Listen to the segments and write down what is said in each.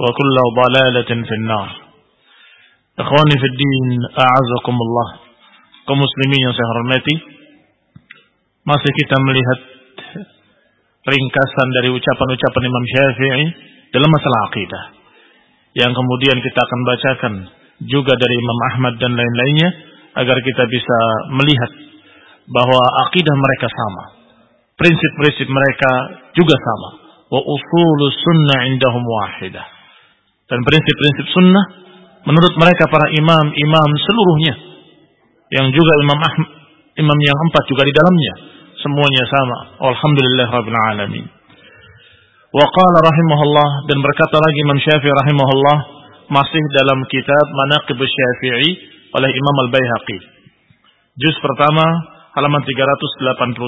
وكل ضلالة في النار إخواني في الدين أعزكم الله kaum muslimin yang saya hormati masih kita melihat ringkasan dari ucapan-ucapan Imam Syafi'i dalam masalah akidah yang kemudian kita akan bacakan juga dari Imam Ahmad dan lain-lainnya agar kita bisa melihat bahwa akidah mereka sama prinsip-prinsip mereka juga sama wa usulus sunnah indahum wahidah dan prinsip-prinsip sunnah menurut mereka para imam-imam seluruhnya yang juga imam Ahmad, imam yang empat juga di dalamnya semuanya sama. Alhamdulillah rabbil alamin. Wa qala rahimahullah dan berkata lagi Imam Syafi'i rahimahullah masih dalam kitab Manaqib Syafi'i oleh Imam Al-Baihaqi. Juz pertama halaman 387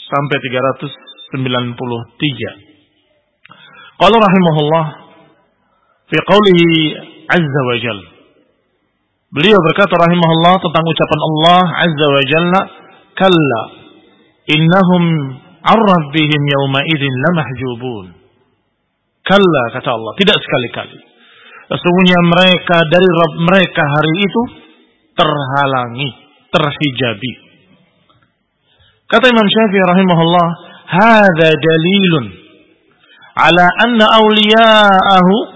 sampai 393 qala rahimahullah fi qawlihi azza wa jalla. Beliau berkata rahimahullah tentang ucapan Allah azza wa jalla kalla innahum arrabbihim yawma idzin lamahjubun kalla kata Allah tidak sekali-kali. Sesungguhnya mereka dari Rabb mereka hari itu terhalangi terhijabi. Kata Imam Syafi'i rahimahullah hadza dalilun ala anna awliya'ahu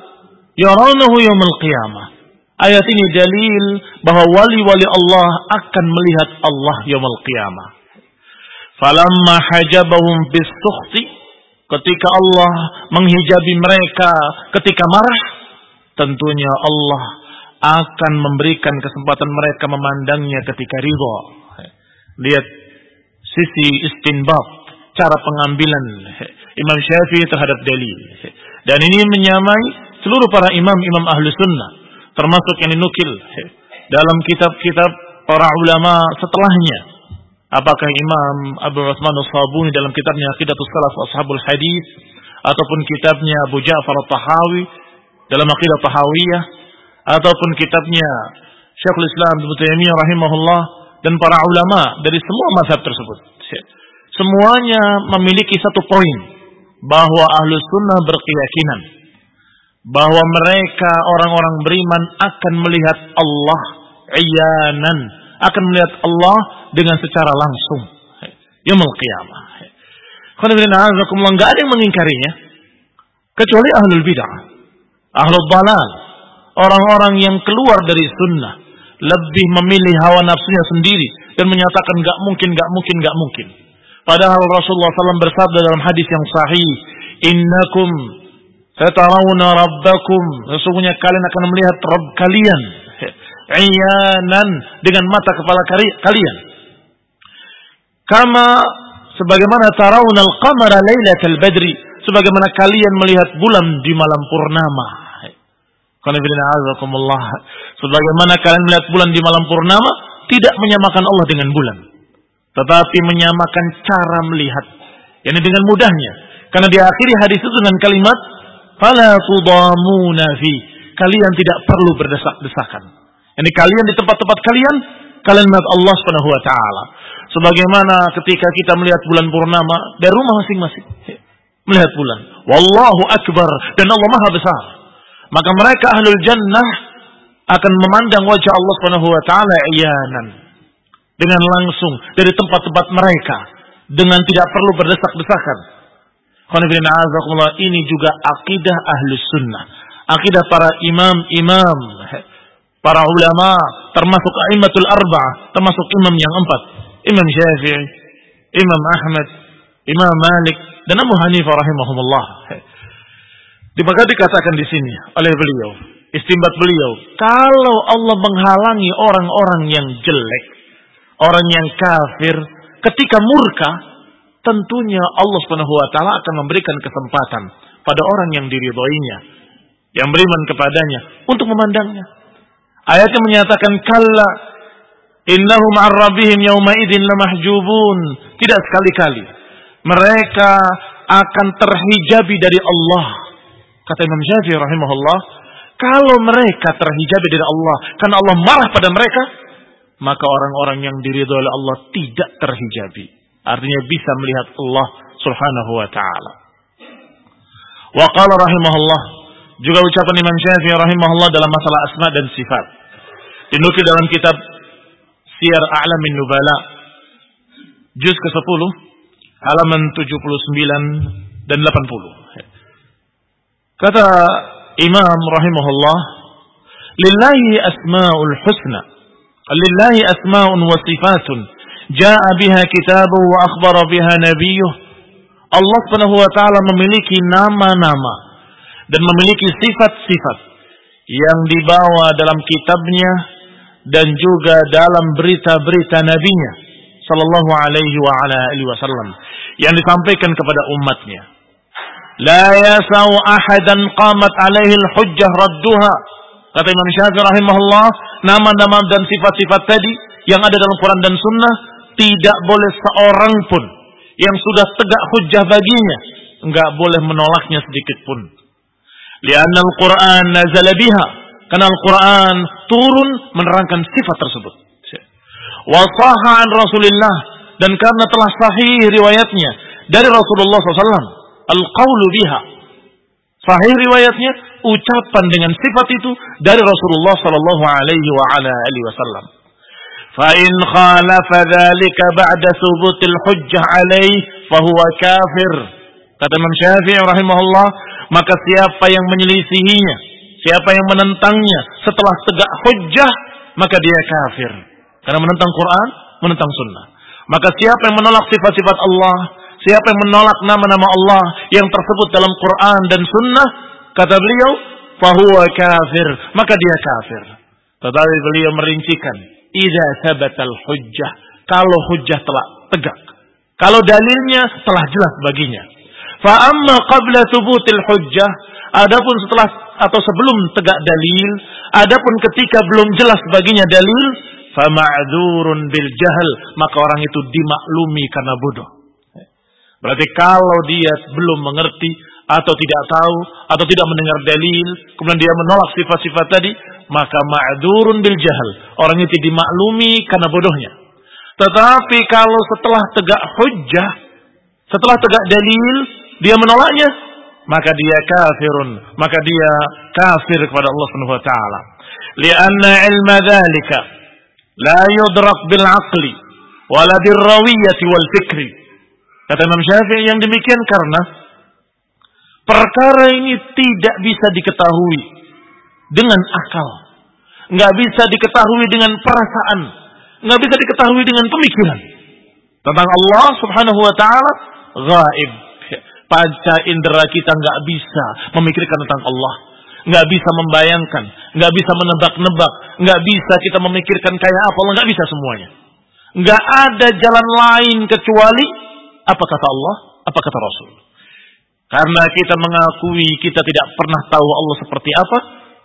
yarawnahu yawmal qiyamah Ayat ini dalil bahwa wali-wali Allah akan melihat Allah yaumul qiyamah. Falamma hajabahum bisukhti ketika Allah menghijabi mereka ketika marah, tentunya Allah akan memberikan kesempatan mereka memandangnya ketika ridha. Lihat sisi istinbat, cara pengambilan Imam Syafi'i terhadap dalil. Dan ini menyamai seluruh para imam-imam ahlu sunnah termasuk yang dinukil dalam kitab-kitab para ulama setelahnya. Apakah Imam Abu Utsman As-Sabuni dalam kitabnya Aqidatus Salaf Ashabul Hadis ataupun kitabnya Abu Ja'far At-Tahawi dalam Aqidah Tahawiyah ataupun kitabnya Syekhul Islam Ibnu Taimiyah rahimahullah dan para ulama dari semua mazhab tersebut. Semuanya memiliki satu poin bahwa ahlu sunnah berkeyakinan bahwa mereka orang-orang beriman akan melihat Allah iyanan, akan melihat Allah dengan secara langsung. Yaumul qiyamah. Enggak ada yang mengingkarinya kecuali ahlul bidah, ahlul balal, orang-orang yang keluar dari sunnah, lebih memilih hawa nafsunya sendiri dan menyatakan enggak mungkin, enggak mungkin, enggak mungkin. Padahal Rasulullah SAW bersabda dalam hadis yang sahih, "Innakum Satarawna rabbakum. Sesungguhnya kalian akan melihat Rabb kalian. Iyanan. Dengan mata kepala kalian. Kama sebagaimana tarawna al-qamara laylatal badri. Sebagaimana kalian melihat bulan di malam purnama. Sebagaimana kalian melihat bulan di malam purnama. Tidak menyamakan Allah dengan bulan. Tetapi menyamakan cara melihat. Yani dengan mudahnya. Karena diakhiri hadis itu dengan kalimat Fala tudamuna fi. Kalian tidak perlu berdesak-desakan. Ini kalian di tempat-tempat kalian, kalian melihat Allah Subhanahu wa taala. Sebagaimana ketika kita melihat bulan purnama dari rumah masing-masing. Melihat bulan. Wallahu akbar dan Allah Maha besar. Maka mereka ahlul jannah akan memandang wajah Allah Subhanahu wa taala iyanan dengan langsung dari tempat-tempat mereka dengan tidak perlu berdesak-desakan ini juga akidah ahlus sunnah. Akidah para imam-imam. Para ulama. Termasuk a'immatul arba'ah. Termasuk imam yang empat. Imam Syafi'i. Imam Ahmad. Imam Malik. Dan Abu Hanifah rahimahumullah. Maka dikatakan di sini oleh beliau. Istimbat beliau. Kalau Allah menghalangi orang-orang yang jelek. Orang yang kafir. Ketika murka tentunya Allah Subhanahu wa taala akan memberikan kesempatan pada orang yang diridhoinya, yang beriman kepadanya untuk memandangnya. Ayatnya menyatakan kalla innahum an rabbihim yawma idzin lamahjubun. Tidak sekali-kali mereka akan terhijabi dari Allah. Kata Imam Syafi'i rahimahullah, kalau mereka terhijabi dari Allah karena Allah marah pada mereka, maka orang-orang yang diridhoi oleh Allah tidak terhijabi. Artinya bisa melihat Allah Subhanahu wa taala. Wa qala rahimahullah juga ucapan Imam Syafi'i rahimahullah dalam masalah asma dan sifat. Dinukil dalam kitab Siyar A'lamin Nubala juz ke-10 halaman 79 dan 80. Kata Imam rahimahullah, "Lillahi asmaul husna." Lillahi asmaun wa sifatun Ja'a biha kitabu wa akhbara biha nabiyuh. Allah Subhanahu wa taala memiliki nama-nama dan memiliki sifat-sifat yang dibawa dalam kitabnya dan juga dalam berita-berita nabinya sallallahu alaihi wa ala alihi wasallam yang disampaikan kepada umatnya. La yasau ahadan qamat alaihi al-hujjah radduha. Kata Imam Syafi'i rahimahullah, nama-nama dan sifat-sifat tadi yang ada dalam Quran dan Sunnah tidak boleh seorang pun yang sudah tegak hujah baginya enggak boleh menolaknya sedikit pun. Lianna Al-Quran nazala biha. Karena Al-Quran turun menerangkan sifat tersebut. Wasaha an Rasulillah. Dan karena telah sahih riwayatnya dari Rasulullah SAW. Al-Qawlu biha. Sahih riwayatnya, ucapan dengan sifat itu dari Rasulullah Sallallahu Alaihi Wasallam. فإن خالف ذلك بعد ثبوت الحجة عليه فهو كافر kata Imam Syafi'i rahimahullah maka siapa yang menyelisihinya siapa yang menentangnya setelah tegak hujjah maka dia kafir karena menentang Quran menentang sunnah maka siapa yang menolak sifat-sifat Allah siapa yang menolak nama-nama Allah yang tersebut dalam Quran dan sunnah kata beliau fahuwa kafir maka dia kafir tetapi beliau merincikan Iza sabatal hujjah. Kalau hujjah telah tegak. Kalau dalilnya telah jelas baginya. Fa amma qabla thubutil hujjah. Adapun setelah atau sebelum tegak dalil. Adapun ketika belum jelas baginya dalil. Fa ma'dzurun bil jahal. Maka orang itu dimaklumi karena bodoh. Berarti kalau dia belum mengerti atau tidak tahu atau tidak mendengar dalil, kemudian dia menolak sifat-sifat tadi, maka ma'durun bil jahal. Orang itu dimaklumi karena bodohnya. Tetapi kalau setelah tegak hujjah, setelah tegak dalil, dia menolaknya, maka dia kafirun, maka dia kafir kepada Allah Subhanahu wa taala. Lianna ilma dzalika la yudrak bil aqli wala bil rawiyati wal fikri. Kata Imam Syafi'i yang demikian karena Perkara ini tidak bisa diketahui dengan akal. Nggak bisa diketahui dengan perasaan. Nggak bisa diketahui dengan pemikiran. Tentang Allah subhanahu wa ta'ala gaib. Panca indera kita nggak bisa memikirkan tentang Allah. Nggak bisa membayangkan. Nggak bisa menebak-nebak. Nggak bisa kita memikirkan kayak apa. Allah nggak bisa semuanya. Nggak ada jalan lain kecuali apa kata Allah, apa kata Rasul. Karena kita mengakui kita tidak pernah tahu Allah seperti apa,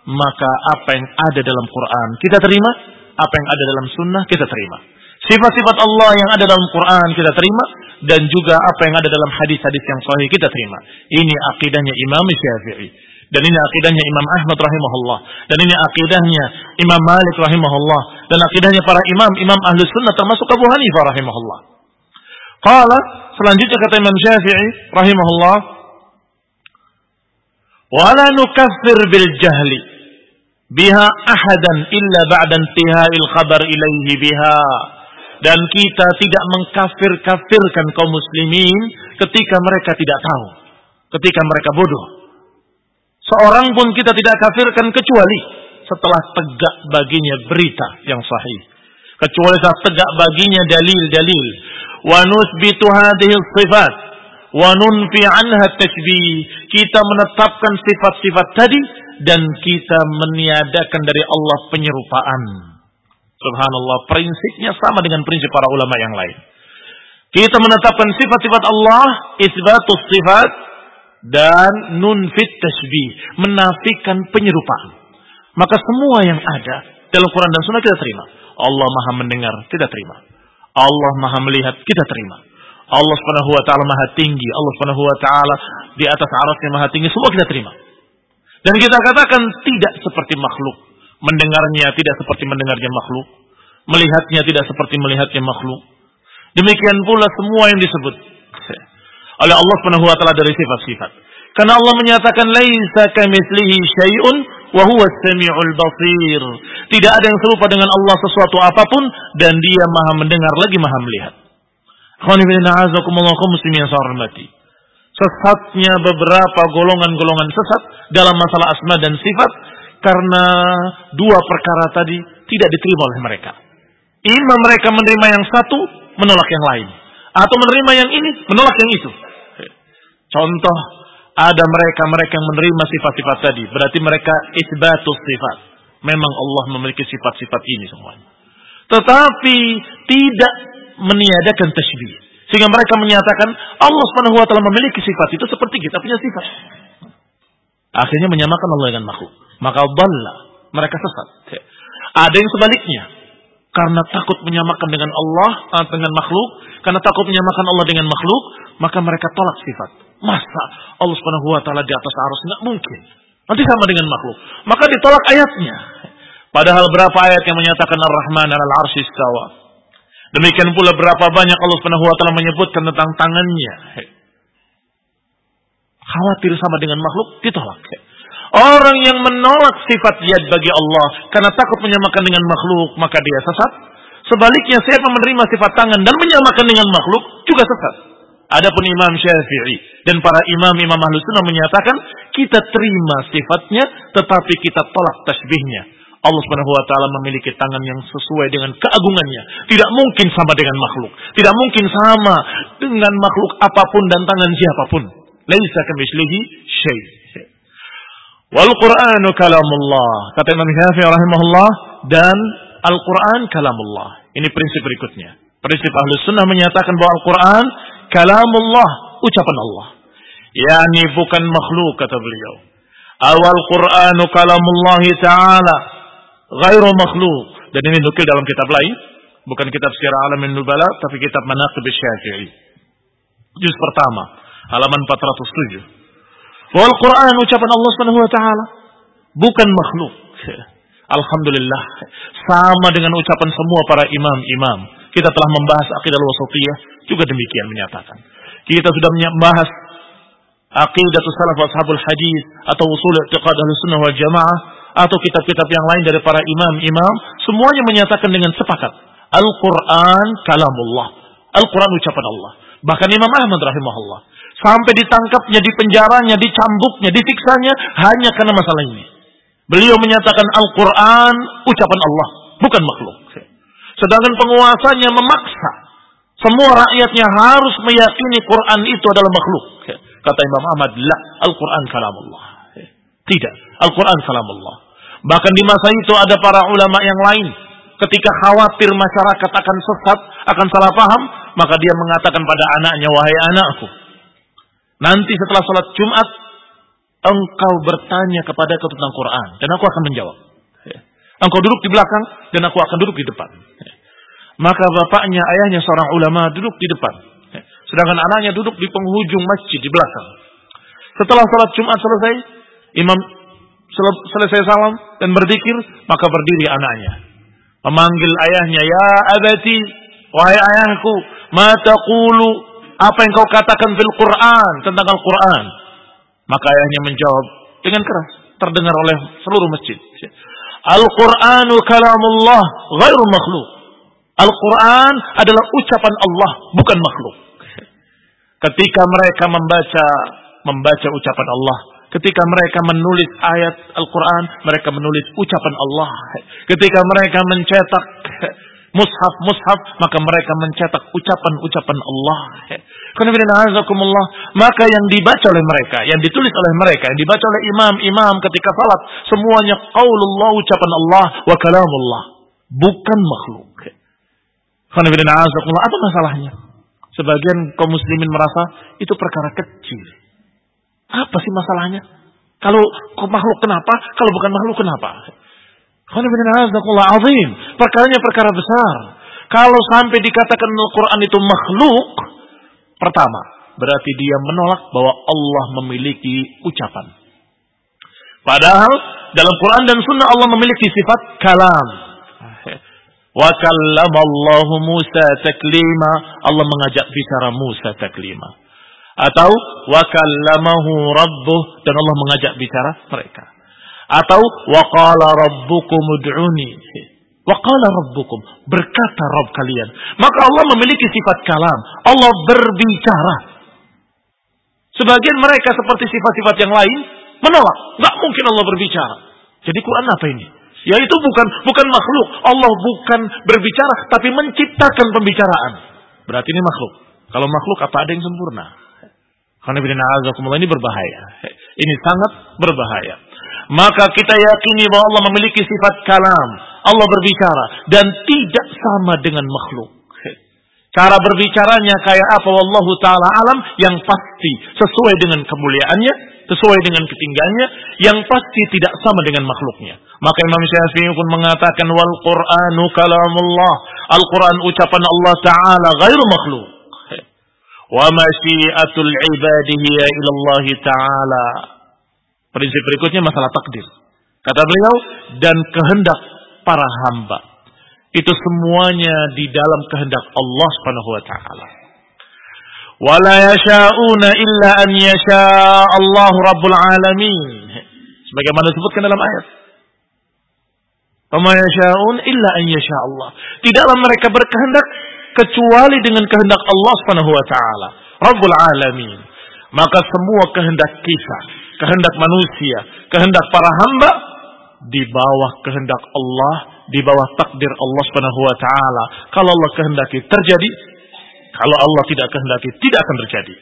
maka apa yang ada dalam Quran kita terima, apa yang ada dalam sunnah kita terima. Sifat-sifat Allah yang ada dalam Quran kita terima dan juga apa yang ada dalam hadis-hadis yang sahih kita terima. Ini akidahnya Imam Syafi'i dan ini akidahnya Imam Ahmad rahimahullah dan ini akidahnya Imam Malik rahimahullah dan akidahnya para imam imam ahli sunnah termasuk Abu Hanifah rahimahullah. Qala selanjutnya kata Imam Syafi'i rahimahullah wala nukaffir bil jahli biha ahadan illa ba'da intihai khabar ilaihi biha dan kita tidak mengkafir-kafirkan kaum muslimin ketika mereka tidak tahu, ketika mereka bodoh. Seorang pun kita tidak kafirkan kecuali setelah tegak baginya berita yang sahih. Kecuali saat tegak baginya dalil-dalil. Wa nusbitu hadhihi sifat wa nunfi anha tashbih. Kita menetapkan sifat-sifat tadi dan kita meniadakan dari Allah penyerupaan. Subhanallah, prinsipnya sama dengan prinsip para ulama yang lain. Kita menetapkan sifat-sifat Allah, isbatus sifat dan nunfit tasbih, menafikan penyerupaan. Maka semua yang ada dalam Quran dan Sunnah kita terima. Allah Maha mendengar, kita terima. Allah Maha melihat, kita terima. Allah Subhanahu wa taala Maha tinggi, Allah Subhanahu wa taala di atas arasnya Maha tinggi, semua kita terima. Dan kita katakan tidak seperti makhluk. Mendengarnya tidak seperti mendengarnya makhluk. Melihatnya tidak seperti melihatnya makhluk. Demikian pula semua yang disebut oleh Allah Subhanahu wa dari sifat-sifat. Karena Allah menyatakan laisa kamitslihi syai'un wa samiul basir. Tidak ada yang serupa dengan Allah sesuatu apa pun dan Dia Maha mendengar lagi Maha melihat. Sesatnya beberapa golongan-golongan sesat dalam masalah asma dan sifat karena dua perkara tadi tidak diterima oleh mereka. Imam mereka menerima yang satu, menolak yang lain. Atau menerima yang ini, menolak yang itu. Contoh, ada mereka-mereka yang menerima sifat-sifat tadi. Berarti mereka isbatus sifat. Memang Allah memiliki sifat-sifat ini semuanya. Tetapi tidak meniadakan tasbih. Sehingga mereka menyatakan Allah Subhanahu wa taala memiliki sifat itu seperti kita punya sifat. Akhirnya menyamakan Allah dengan makhluk maka dalla, mereka sesat. Ada yang sebaliknya, karena takut menyamakan dengan Allah eh, dengan makhluk, karena takut menyamakan Allah dengan makhluk, maka mereka tolak sifat. Masa Allah Subhanahu wa taala di atas arus nggak mungkin. Nanti sama dengan makhluk. Maka ditolak ayatnya. Padahal berapa ayat yang menyatakan Ar-Rahman al arsy istawa. Demikian pula berapa banyak Allah Subhanahu wa taala menyebutkan tentang tangannya. Khawatir sama dengan makhluk ditolak. Orang yang menolak sifat yad bagi Allah karena takut menyamakan dengan makhluk, maka dia sesat. Sebaliknya siapa menerima sifat tangan dan menyamakan dengan makhluk juga sesat. Adapun Imam Syafi'i dan para imam-imam ahlu sunnah menyatakan kita terima sifatnya tetapi kita tolak tasbihnya. Allah Subhanahu wa taala memiliki tangan yang sesuai dengan keagungannya. Tidak mungkin sama dengan makhluk. Tidak mungkin sama dengan makhluk apa pun dan tangan siapa pun. Laisa kamitslihi syai'. Wal Qur'anu kalamullah. Kata Imam Syafi'i rahimahullah dan Al-Qur'an kalamullah. Ini prinsip berikutnya. Prinsip Ahlus Sunnah menyatakan bahwa Al-Quran kalamullah, ucapan Allah. Yani bukan makhluk kata beliau. Awal Qur'anu kalamullah ta'ala. Gairu makhluk. Dan ini nukil dalam kitab lain. Bukan kitab secara alamin nubala, tapi kitab manaqib syafi'i. Juz pertama, halaman 407. Wal Quran ucapan Allah Subhanahu bukan makhluk. Alhamdulillah sama dengan ucapan semua para imam-imam. Kita telah membahas akidah wasatiyah juga demikian menyatakan. Kita sudah membahas aqidah salaf ashabul hadis atau usul i'tiqad sunnah wal jamaah atau kitab-kitab yang lain dari para imam-imam semuanya menyatakan dengan sepakat Al-Qur'an kalamullah. Al-Qur'an ucapan Allah. Bahkan Imam Ahmad rahimahullah Sampai ditangkapnya, dipenjaranya, dicambuknya, disiksanya hanya karena masalah ini. Beliau menyatakan Al-Quran ucapan Allah, bukan makhluk. Sedangkan penguasanya memaksa semua rakyatnya harus meyakini Quran itu adalah makhluk. Kata Imam Ahmad, la, Al-Quran kalam Allah. Tidak, Al-Quran kalam Allah. Bahkan di masa itu ada para ulama yang lain. Ketika khawatir masyarakat akan sesat, akan salah paham, maka dia mengatakan pada anaknya, wahai anakku, nanti setelah sholat Jumat, engkau bertanya kepada tentang Quran, dan aku akan menjawab. Engkau duduk di belakang, dan aku akan duduk di depan. Maka bapaknya, ayahnya seorang ulama duduk di depan. Sedangkan anaknya duduk di penghujung masjid di belakang. Setelah sholat Jumat selesai, imam selesai salam dan berzikir, maka berdiri anaknya. Memanggil ayahnya, Ya abati, wahai ayahku, mata kulu, apa yang kau katakan fil Quran, tentang Al-Quran. Maka ayahnya menjawab dengan keras, terdengar oleh seluruh masjid. Al-Quranu kalamullah ghairu makhluk. Al-Quran adalah ucapan Allah, bukan makhluk. Ketika mereka membaca membaca ucapan Allah, ketika mereka menulis ayat Al-Quran, mereka menulis ucapan Allah. Ketika mereka mencetak mushaf-mushaf, maka mereka mencetak ucapan-ucapan Allah. Maka yang dibaca oleh mereka, yang ditulis oleh mereka, yang dibaca oleh imam-imam ketika salat, semuanya qaulullah ucapan Allah wa kalamullah, bukan makhluk. Apa masalahnya? Sebagian kaum muslimin merasa itu perkara kecil. Apa sih masalahnya? Kalau makhluk kenapa? Kalau bukan makhluk kenapa? azim. Perkaranya perkara besar. Kalau sampai dikatakan Al-Quran itu makhluk, pertama, berarti dia menolak bahwa Allah memiliki ucapan. Padahal dalam Quran dan Sunnah Allah memiliki sifat kalam. Wa kallamallahu Musa taklima. Allah mengajak bicara Musa taklima. Atau wa kallamahu rabbuh dan Allah mengajak bicara mereka. Atau wa qala rabbukum ud'uni. Wa qala rabbukum berkata Rabb kalian. Maka Allah memiliki sifat kalam. Allah berbicara. Sebagian mereka seperti sifat-sifat yang lain menolak. Nggak mungkin Allah berbicara. Jadi Quran apa ini? Ya itu bukan bukan makhluk. Allah bukan berbicara tapi menciptakan pembicaraan. Berarti ini makhluk. Kalau makhluk apa ada yang sempurna? Ini berbahaya. Ini sangat berbahaya. Maka kita yakini bahwa Allah memiliki sifat kalam. Allah berbicara dan tidak sama dengan makhluk. Cara berbicaranya kayak apa wallahu taala alam yang pasti sesuai dengan kemuliaannya, sesuai dengan ketinggiannya, yang pasti tidak sama dengan makhluknya. Maka Imam Syafi'i pun mengatakan wal Qur'anu kalamullah. Al-Qur'an ucapan Allah taala ghairu makhluk. Wa masyiatul ibadihi ila Allah taala. Prinsip berikutnya masalah takdir. Kata beliau dan kehendak para hamba. Itu semuanya di dalam kehendak Allah Subhanahu wa taala. Wala illa an yasha Allah Rabbul Alamin. Sebagaimana disebutkan dalam ayat. Wama yasha'un illa an yasha Allah. Tidaklah mereka berkehendak kecuali dengan kehendak Allah Subhanahu wa taala, Rabbul Alamin. Maka semua kehendak kita, kehendak manusia, kehendak para hamba di bawah kehendak Allah, di bawah takdir Allah Subhanahu wa taala. Kalau Allah kehendaki terjadi, kalau Allah tidak kehendaki tidak akan terjadi.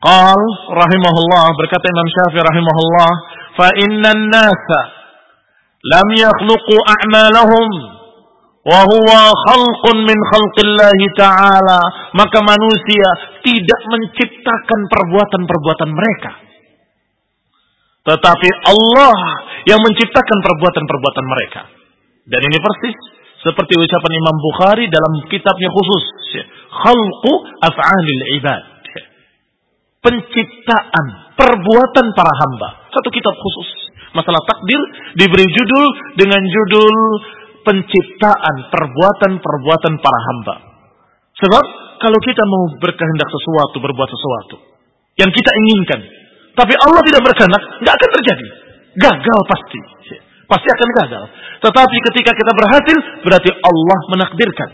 Qal rahimahullah berkata Imam Syafi'i rahimahullah, fa innan nasa lam yakhluqu a'malahum wa huwa khalqun min khalqillahi ta'ala. Maka manusia tidak menciptakan perbuatan-perbuatan mereka. Tetapi Allah yang menciptakan perbuatan-perbuatan mereka. Dan ini persis seperti ucapan Imam Bukhari dalam kitabnya khusus. Khalqu af'alil ibad. Penciptaan perbuatan para hamba. Satu kitab khusus. Masalah takdir diberi judul dengan judul penciptaan perbuatan-perbuatan para hamba. Sebab kalau kita mau berkehendak sesuatu, berbuat sesuatu yang kita inginkan, tapi Allah tidak berkehendak, nggak akan terjadi. Gagal pasti. Pasti akan gagal. Tetapi ketika kita berhasil, berarti Allah menakdirkan.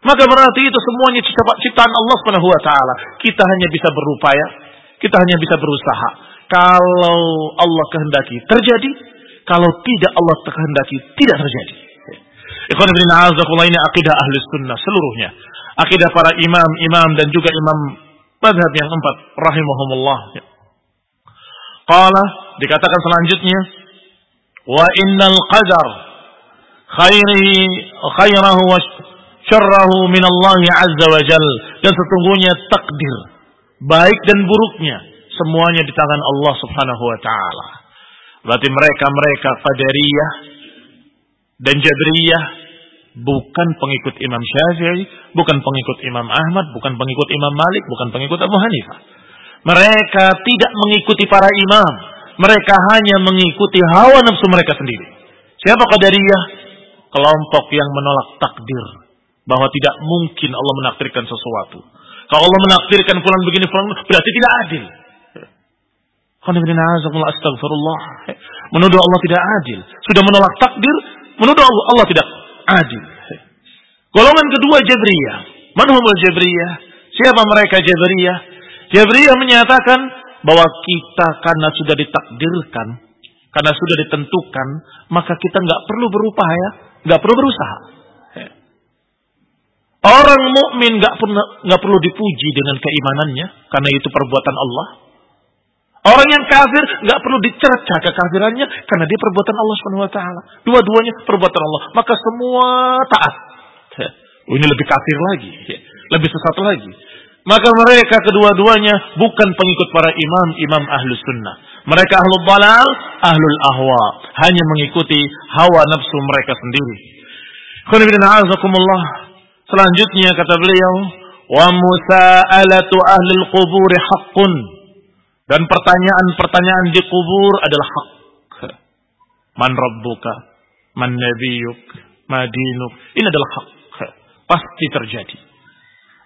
Maka berarti itu semuanya ciptaan Allah Subhanahu wa taala. Kita hanya bisa berupaya, kita hanya bisa berusaha. Kalau Allah kehendaki terjadi, kalau tidak Allah kehendaki tidak terjadi. Ikhwan bin Azakullah ini akidah ahli sunnah seluruhnya. Akidah para imam-imam dan juga imam Madhab yang empat, rahimahumullah. Qala, dikatakan selanjutnya, wa innal qadar khairihi khairahu wa syarrahu min Allah azza wa jal. Dan sesungguhnya takdir, baik dan buruknya, semuanya di tangan Allah subhanahu wa ta'ala. Berarti mereka-mereka qadariyah dan jabriyah bukan pengikut Imam Syafi'i, bukan pengikut Imam Ahmad, bukan pengikut Imam Malik, bukan pengikut Abu Hanifah. Mereka tidak mengikuti para imam, mereka hanya mengikuti hawa nafsu mereka sendiri. Siapa Qadariyah? Kelompok yang menolak takdir bahwa tidak mungkin Allah menakdirkan sesuatu. Kalau Allah menakdirkan pulang begini pulang berarti tidak adil. Astagfirullah. Menuduh Allah tidak adil. Sudah menolak takdir, menuduh Allah, Allah tidak adil. Golongan kedua Jabriyah. Manhumul Jabriyah. Siapa mereka Jabriyah? Jabriyah menyatakan bahwa kita karena sudah ditakdirkan, karena sudah ditentukan, maka kita nggak perlu berupaya, nggak perlu berusaha. Orang mukmin nggak pernah nggak perlu dipuji dengan keimanannya, karena itu perbuatan Allah. Orang yang kafir nggak perlu dicerca kekafirannya karena dia perbuatan Allah Subhanahu wa taala. Dua-duanya perbuatan Allah, maka semua taat. Oh, ini lebih kafir lagi, lebih sesat lagi. Maka mereka kedua-duanya bukan pengikut para imam, imam ahlus sunnah. Mereka ahlul balal, ahlul ahwa. Hanya mengikuti hawa nafsu mereka sendiri. Selanjutnya kata beliau, wa musa'alatu ahlil quburi haqqun dan pertanyaan-pertanyaan di kubur adalah hak. Man rabbuka, man nabiyuk, madinuk. Ini adalah hak. Pasti terjadi.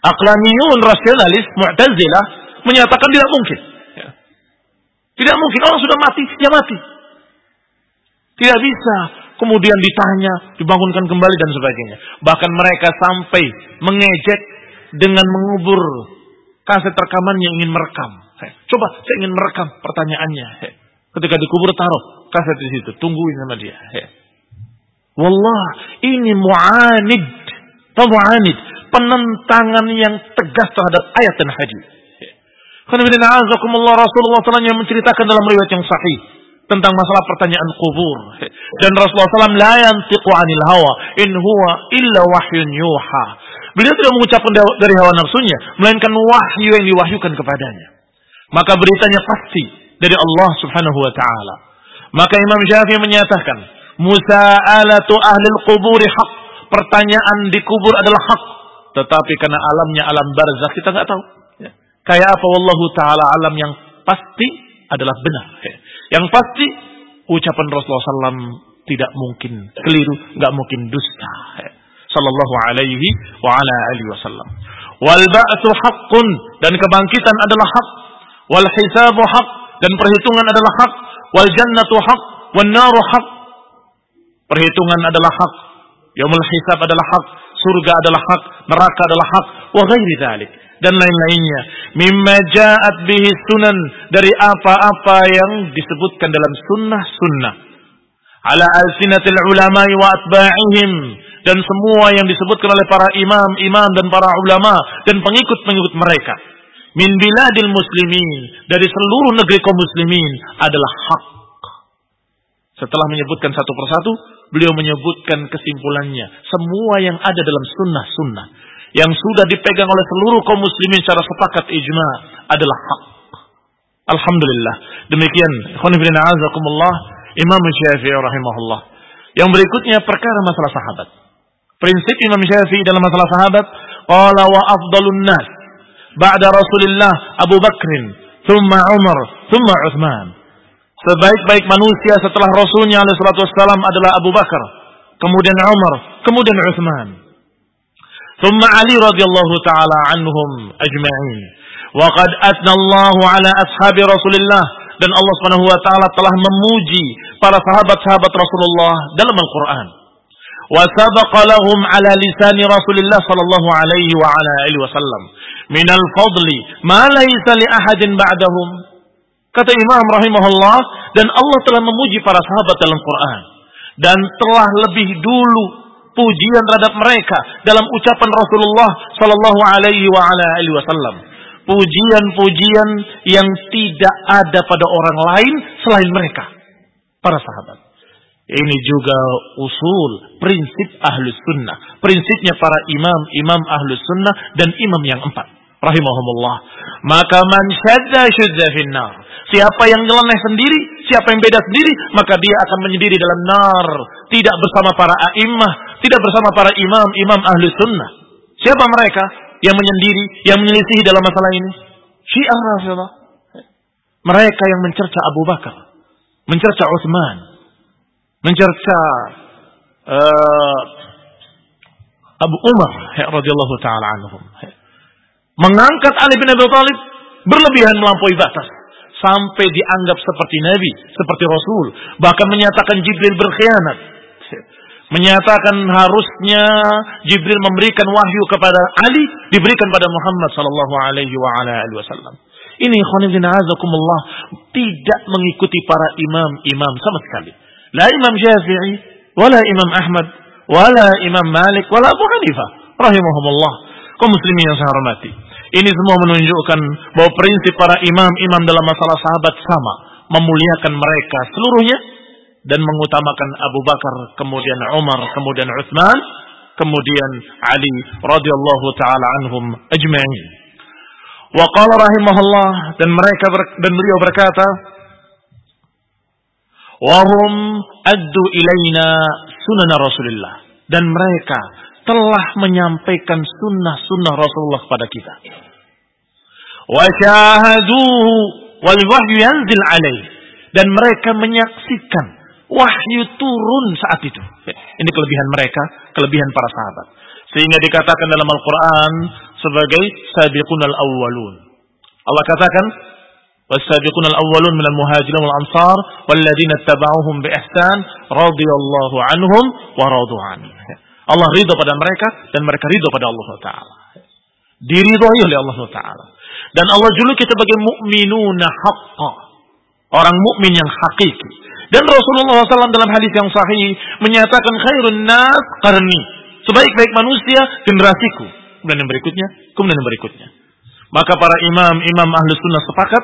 Aklaniyun rasionalis Mu'tazilah menyatakan tidak mungkin. Ya. Tidak mungkin orang sudah mati, ya mati. Tidak bisa kemudian ditanya, dibangunkan kembali dan sebagainya. Bahkan mereka sampai mengejek dengan mengubur kaset rekaman yang ingin merekam. Coba saya ingin merekam pertanyaannya. Ketika dikubur taruh kaset di situ, tungguin sama dia. Wallah, ini mu'anid. Tahu mu'anid? Penentangan yang tegas terhadap ayat dan hadis. Karena Rasulullah SAW yang menceritakan dalam riwayat yang sahih tentang masalah pertanyaan kubur. Dan Rasulullah SAW la yantiqu anil hawa in huwa illa wahyun yuha. Beliau tidak mengucapkan dari hawa nafsunya, melainkan wahyu yang diwahyukan kepadanya maka beritanya pasti dari Allah Subhanahu wa taala. Maka Imam Syafi'i menyatakan, musa'alatu ahli kubur hak. Pertanyaan di kubur adalah hak. Tetapi karena alamnya alam barzakh kita nggak tahu. Ya. Kayak apa wallahu taala alam yang pasti adalah benar. Ya. Yang pasti ucapan Rasulullah SAW tidak mungkin keliru, nggak mungkin dusta. Ya. Sallallahu alaihi wa ala alihi wasallam. Wal ba'tsu haqqun dan kebangkitan adalah hak wal hisabu hak dan perhitungan adalah hak wal jannatu hak wan naru hak perhitungan adalah hak yaumul hisab adalah hak surga adalah hak neraka adalah hak wa ghairi dzalik dan lain-lainnya. Mimma ja'at bihi sunan. Dari apa-apa yang disebutkan dalam sunnah-sunnah. Ala alsinatil ulama wa atba'ihim. Dan semua yang disebutkan oleh para imam, imam dan para ulama dan pengikut-pengikut mereka min biladil muslimin dari seluruh negeri kaum muslimin adalah hak. Setelah menyebutkan satu persatu, beliau menyebutkan kesimpulannya. Semua yang ada dalam sunnah-sunnah yang sudah dipegang oleh seluruh kaum muslimin secara sepakat ijma adalah hak. Alhamdulillah. Demikian, Imam Syafi'i rahimahullah. Yang berikutnya perkara masalah sahabat. Prinsip Imam Syafi'i dalam masalah sahabat, qala wa afdalun nas ba'da Rasulullah Abu Bakrin, thumma Umar, thumma Uthman. Sebaik-baik manusia setelah Rasulnya alaihi salatu wassalam adalah Abu Bakar, kemudian Umar, kemudian Uthman. Thumma Ali radhiyallahu taala anhum ajma'in. Wa qad atna ala ashabi Rasulillah dan Allah Subhanahu wa taala telah memuji para sahabat-sahabat Rasulullah dalam Al-Qur'an. Sabaqa lahum ala lisan Rasulillah sallallahu alaihi wa ala alihi wasallam minal fadli ma laisa li ahadin ba'dahum. Kata Imam rahimahullah dan Allah telah memuji para sahabat dalam Quran dan telah lebih dulu pujian terhadap mereka dalam ucapan Rasulullah sallallahu alaihi wa ala alihi wasallam. pujian-pujian yang tidak ada pada orang lain selain mereka, para sahabat. Ini juga usul, prinsip ahlus sunnah. Prinsipnya para imam, imam ahlus sunnah dan imam yang empat. Rahimahumullah. Maka man syadda syudza finnar. Siapa yang nyeleneh sendiri, siapa yang beda sendiri, maka dia akan menyendiri dalam nar. Tidak bersama para a'immah, tidak bersama para imam, imam ahlus sunnah. Siapa mereka yang menyendiri, yang menyelisihi dalam masalah ini? Syiah Rasulullah. Mereka yang mencerca Abu Bakar, mencerca Utsman, mencerca uh, Abu Umar ya, radhiyallahu taala anhum. Mengangkat Ali bin Abi Thalib berlebihan melampaui batas sampai dianggap seperti nabi, seperti rasul, bahkan menyatakan Jibril berkhianat. Menyatakan harusnya Jibril memberikan wahyu kepada Ali diberikan pada Muhammad sallallahu alaihi wa ala alihi wasallam. Ini khonizina azakumullah tidak mengikuti para imam-imam sama sekali. La Imam Syafi'i, wala Imam Ahmad, wala Imam Malik, wala Abu Hanifah. Rahimahumullah. Kau muslimin yang saya hormati. Ini semua menunjukkan bahwa prinsip para imam-imam dalam masalah sahabat sama. Memuliakan mereka seluruhnya dan mengutamakan Abu Bakar, kemudian Umar, kemudian Uthman, kemudian Ali radhiyallahu taala anhum ajma'in. Wa qala rahimahullah dan mereka dan beliau berkata, Wahum addu ilaina sunan Rasulullah. Dan mereka telah menyampaikan sunnah-sunnah Rasulullah kepada kita. Wa syahaduhu wal wahyu yanzil alaih. Dan mereka menyaksikan wahyu turun saat itu. Ini kelebihan mereka, kelebihan para sahabat. Sehingga dikatakan dalam Al-Quran sebagai sabiqun al-awwalun. Allah katakan, والسابقون الأولون من المهاجرين والأنصار والذين اتبعوهم بإحسان رضي الله عنهم ورضوا عنه Allah ridho pada mereka dan mereka ridho pada Allah Taala. Diridhoi oleh Allah Taala. Dan Allah juluki sebagai mukminuna haqqa. Orang mukmin yang hakiki. Dan Rasulullah SAW dalam hadis yang sahih menyatakan khairun nas qarni. Sebaik-baik manusia generasiku. Kemudian yang berikutnya, kemudian yang berikutnya. Maka para imam, imam ahli sunnah sepakat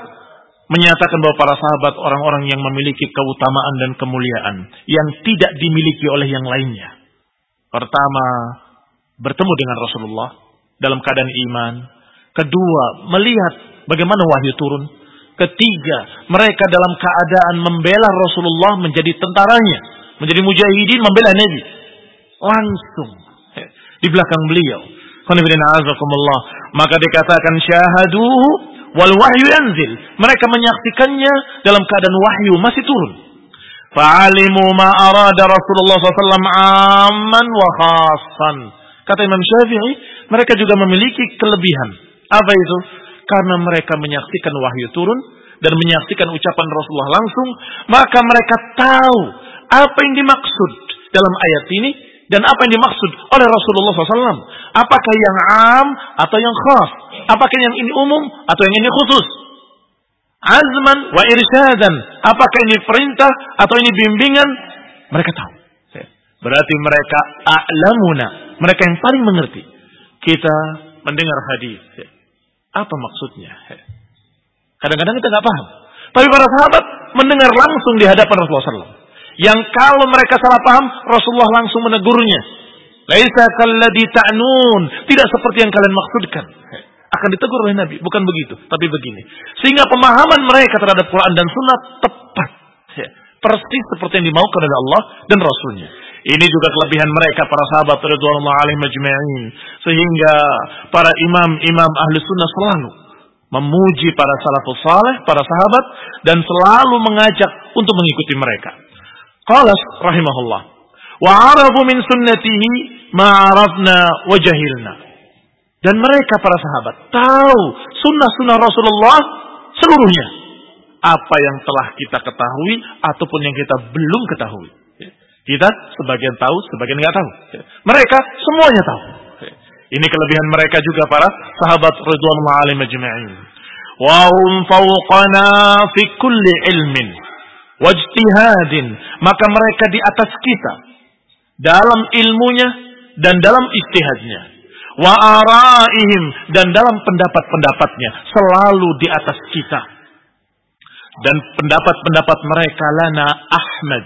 menyatakan bahwa para sahabat orang-orang yang memiliki keutamaan dan kemuliaan yang tidak dimiliki oleh yang lainnya. Pertama, bertemu dengan Rasulullah dalam keadaan iman. Kedua, melihat bagaimana wahyu turun. Ketiga, mereka dalam keadaan membela Rasulullah menjadi tentaranya, menjadi mujahidin membela Nabi. Langsung di belakang beliau. Maka dikatakan syahaduhu wal wahyu yanzil. Mereka menyaksikannya dalam keadaan wahyu masih turun. Fa'alimu ma arada Rasulullah SAW amman wa khasan. Kata Imam Syafi'i, mereka juga memiliki kelebihan. Apa itu? Karena mereka menyaksikan wahyu turun dan menyaksikan ucapan Rasulullah langsung, maka mereka tahu apa yang dimaksud dalam ayat ini dan apa yang dimaksud oleh Rasulullah SAW. Apakah yang am atau yang khas? Apakah yang ini umum atau yang ini khusus? Azman wa irsyadan. Apakah ini perintah atau ini bimbingan? Mereka tahu. Berarti mereka a'lamuna. Mereka yang paling mengerti. Kita mendengar hadis. Apa maksudnya? Kadang-kadang kita nggak paham. Tapi para sahabat mendengar langsung di hadapan Rasulullah SAW. Yang kalau mereka salah paham, Rasulullah langsung menegurnya. Laisa kalladhi ta'nun. Tidak seperti yang kalian maksudkan. Akan ditegur oleh Nabi. Bukan begitu. Tapi begini. Sehingga pemahaman mereka terhadap Quran dan Sunnah tepat. Persis seperti yang dimaukan oleh Allah dan Rasulnya. Ini juga kelebihan mereka para sahabat radhiyallahu alaihim majma'in. Sehingga para imam-imam ahli sunnah selalu memuji para salafus saleh, para sahabat dan selalu mengajak untuk mengikuti mereka. Qala rahimahullah. Wa arafu min sunnatihi ma arafna wa jahilna. Dan mereka para sahabat tahu sunnah-sunnah Rasulullah seluruhnya. Apa yang telah kita ketahui ataupun yang kita belum ketahui. Kita sebagian tahu, sebagian nggak tahu. Mereka semuanya tahu. Ini kelebihan mereka juga para sahabat Ridwanullah alaihi majma'in. Wa hum fawqana fi kulli ilmin wajtihadin, maka mereka di atas kita dalam ilmunya dan dalam istihadnya. wa araihim dan dalam pendapat-pendapatnya selalu di atas kita. Dan pendapat-pendapat mereka lana Ahmad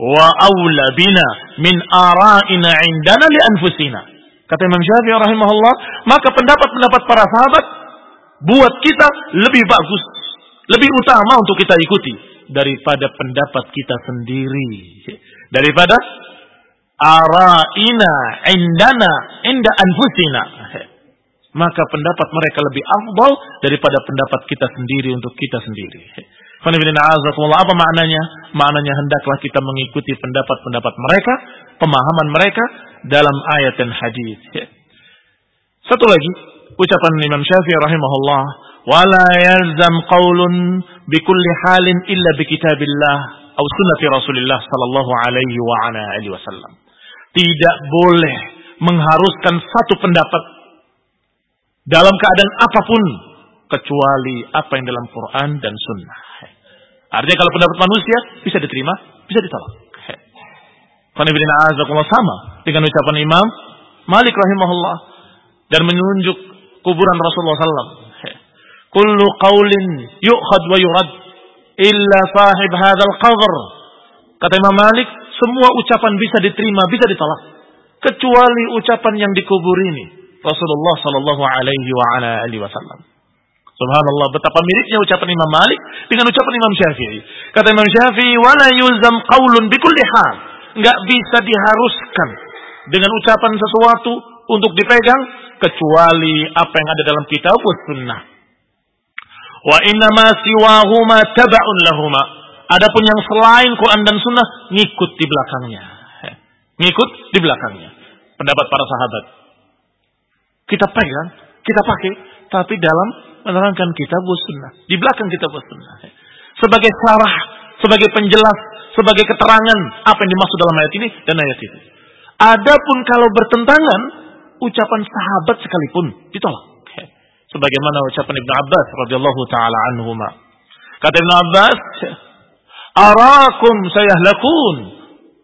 wa aula bina min ara'ina indana li anfusina. Kata Imam Syafi'i rahimahullah, maka pendapat-pendapat para sahabat buat kita lebih bagus, lebih utama untuk kita ikuti daripada pendapat kita sendiri. Daripada ara'ina indana inda anfusina. Maka pendapat mereka lebih afdal daripada pendapat kita sendiri untuk kita sendiri. Apa maknanya? Maknanya hendaklah kita mengikuti pendapat-pendapat mereka, pemahaman mereka dalam ayat dan hadis. Satu lagi, ucapan Imam Syafi'i rahimahullah, "Wala yalzam qaulun bikulli halin illa bi kitabillah atau sunnati Rasulillah sallallahu alaihi wa ala alihi wasallam." Tidak boleh mengharuskan satu pendapat dalam keadaan apa pun kecuali apa yang dalam Quran dan Sunnah. Artinya kalau pendapat manusia bisa diterima, bisa ditolak. sama dengan ucapan Imam Malik rahimahullah dan menunjuk kuburan Rasulullah SAW. Kullu qawlin yu'khad wa yurad illa sahib hadzal qabr. Kata Imam Malik, semua ucapan bisa diterima, bisa ditolak kecuali ucapan yang dikubur ini. Rasulullah sallallahu alaihi wa ala alihi wasallam. Subhanallah betapa miripnya ucapan Imam Malik dengan ucapan Imam Syafi'i. Kata Imam Syafi'i, "Wala yulzam qaulun bikulli hal." Enggak bisa diharuskan dengan ucapan sesuatu untuk dipegang kecuali apa yang ada dalam kitab sunnah. Wa inna ma siwahuma taba'un lahuma. Adapun yang selain Quran dan sunnah ngikut di belakangnya. Ngikut di belakangnya. Pendapat para sahabat. Kita pegang, kita pakai, tapi dalam menerangkan kitab sunnah. Di belakang kitab sunnah. Sebagai sarah, sebagai penjelas, sebagai keterangan apa yang dimaksud dalam ayat ini dan ayat itu. Adapun kalau bertentangan, ucapan sahabat sekalipun ditolak. Sebagaimana ucapan Ibn Abbas radhiyallahu taala anhuma. Kata Ibn Abbas, "Arakum sayahlakun."